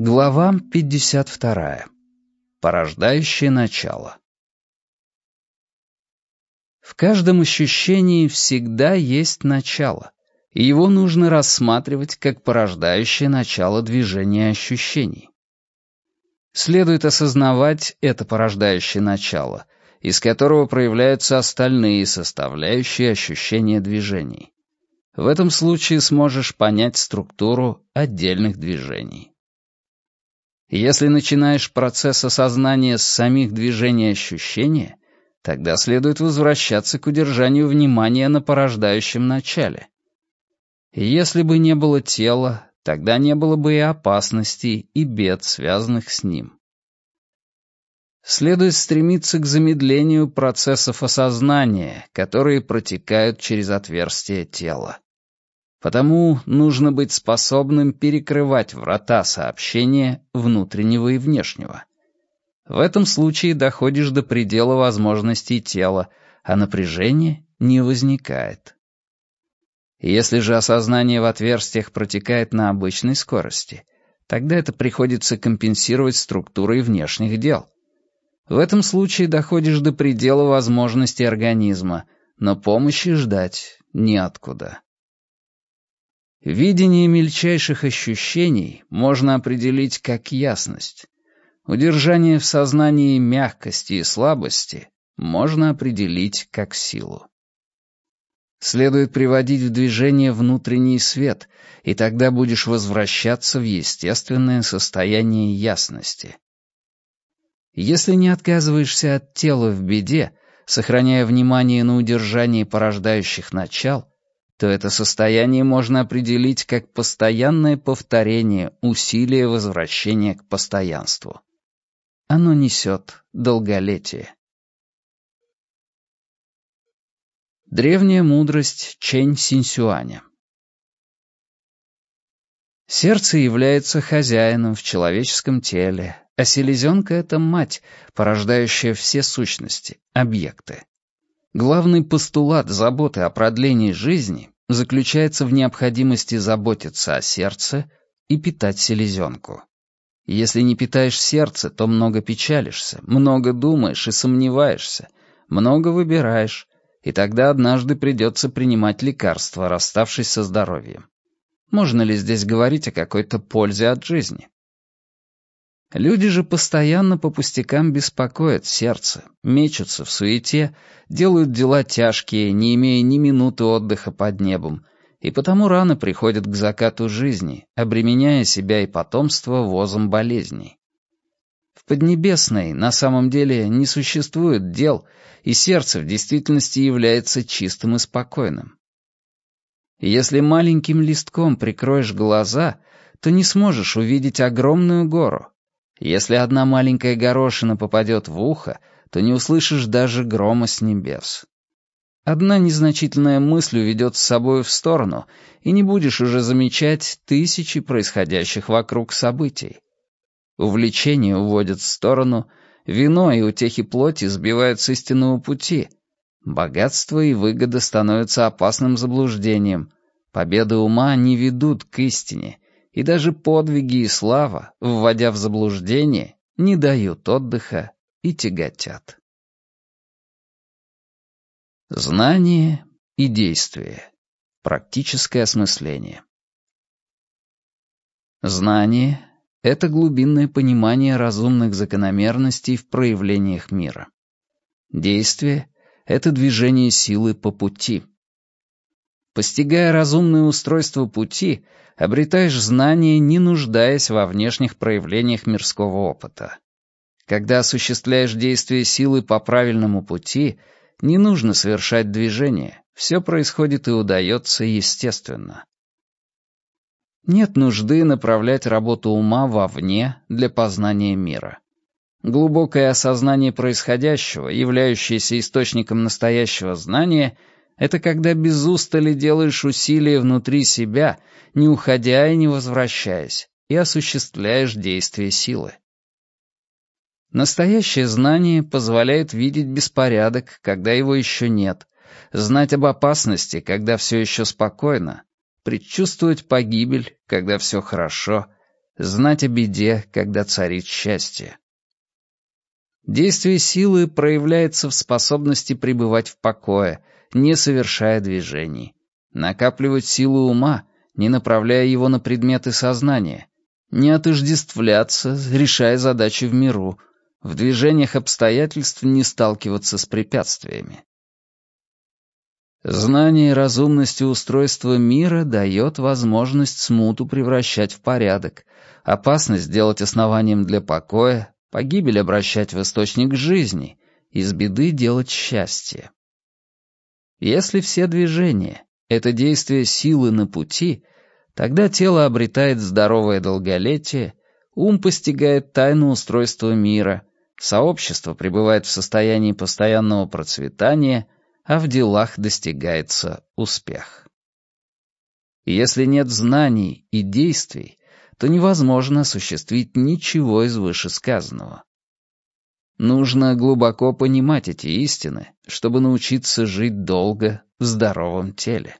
Глава 52. Порождающее начало. В каждом ощущении всегда есть начало, и его нужно рассматривать как порождающее начало движения ощущений. Следует осознавать это порождающее начало, из которого проявляются остальные составляющие ощущения движений. В этом случае сможешь понять структуру отдельных движений. Если начинаешь процесс осознания с самих движений ощущения, тогда следует возвращаться к удержанию внимания на порождающем начале. Если бы не было тела, тогда не было бы и опасностей, и бед, связанных с ним. Следует стремиться к замедлению процессов осознания, которые протекают через отверстие тела. Потому нужно быть способным перекрывать врата сообщения внутреннего и внешнего. В этом случае доходишь до предела возможностей тела, а напряжение не возникает. Если же осознание в отверстиях протекает на обычной скорости, тогда это приходится компенсировать структурой внешних дел. В этом случае доходишь до предела возможностей организма, но помощи ждать неоткуда. Видение мельчайших ощущений можно определить как ясность. Удержание в сознании мягкости и слабости можно определить как силу. Следует приводить в движение внутренний свет, и тогда будешь возвращаться в естественное состояние ясности. Если не отказываешься от тела в беде, сохраняя внимание на удержании порождающих начал, то это состояние можно определить как постоянное повторение усилия возвращения к постоянству. Оно несет долголетие. Древняя мудрость Чэнь Синсюаня Сердце является хозяином в человеческом теле, а селезенка — это мать, порождающая все сущности, объекты. Главный постулат заботы о продлении жизни заключается в необходимости заботиться о сердце и питать селезенку. Если не питаешь сердце, то много печалишься, много думаешь и сомневаешься, много выбираешь, и тогда однажды придется принимать лекарства, расставшись со здоровьем. Можно ли здесь говорить о какой-то пользе от жизни? Люди же постоянно по пустякам беспокоят сердце, мечутся в суете, делают дела тяжкие, не имея ни минуты отдыха под небом, и потому рано приходят к закату жизни, обременяя себя и потомство возом болезней. В Поднебесной на самом деле не существует дел, и сердце в действительности является чистым и спокойным. Если маленьким листком прикроешь глаза, то не сможешь увидеть огромную гору, если одна маленькая горошина попадет в ухо, то не услышишь даже грома с небес. Одна незначительная мысль уведет с собой в сторону, и не будешь уже замечать тысячи происходящих вокруг событий. Увлечение уводят в сторону, вино и утехи плоти сбивают с истинного пути. Богатство и выгода становятся опасным заблуждением. Победы ума не ведут к истине — и даже подвиги и слава, вводя в заблуждение, не дают отдыха и тяготят. Знание и действие. Практическое осмысление. Знание — это глубинное понимание разумных закономерностей в проявлениях мира. Действие — это движение силы по пути. Постигая разумное устройство пути, обретаешь знания, не нуждаясь во внешних проявлениях мирского опыта. Когда осуществляешь действие силы по правильному пути, не нужно совершать движение, все происходит и удается естественно. Нет нужды направлять работу ума вовне для познания мира. Глубокое осознание происходящего, являющееся источником настоящего знания — это когда без устали делаешь усилия внутри себя, не уходя и не возвращаясь, и осуществляешь действие силы. Настоящее знание позволяет видеть беспорядок, когда его еще нет, знать об опасности, когда все еще спокойно, предчувствовать погибель, когда все хорошо, знать о беде, когда царит счастье. Действие силы проявляется в способности пребывать в покое, не совершая движений, накапливать силу ума, не направляя его на предметы сознания, не отождествляться, решая задачи в миру, в движениях обстоятельств не сталкиваться с препятствиями. Знание разумности устройства мира дает возможность смуту превращать в порядок, опасность делать основанием для покоя, погибель обращать в источник жизни, из беды делать счастье. Если все движения — это действие силы на пути, тогда тело обретает здоровое долголетие, ум постигает тайну устройства мира, сообщество пребывает в состоянии постоянного процветания — а в делах достигается успех. Если нет знаний и действий, то невозможно осуществить ничего из вышесказанного. Нужно глубоко понимать эти истины, чтобы научиться жить долго в здоровом теле.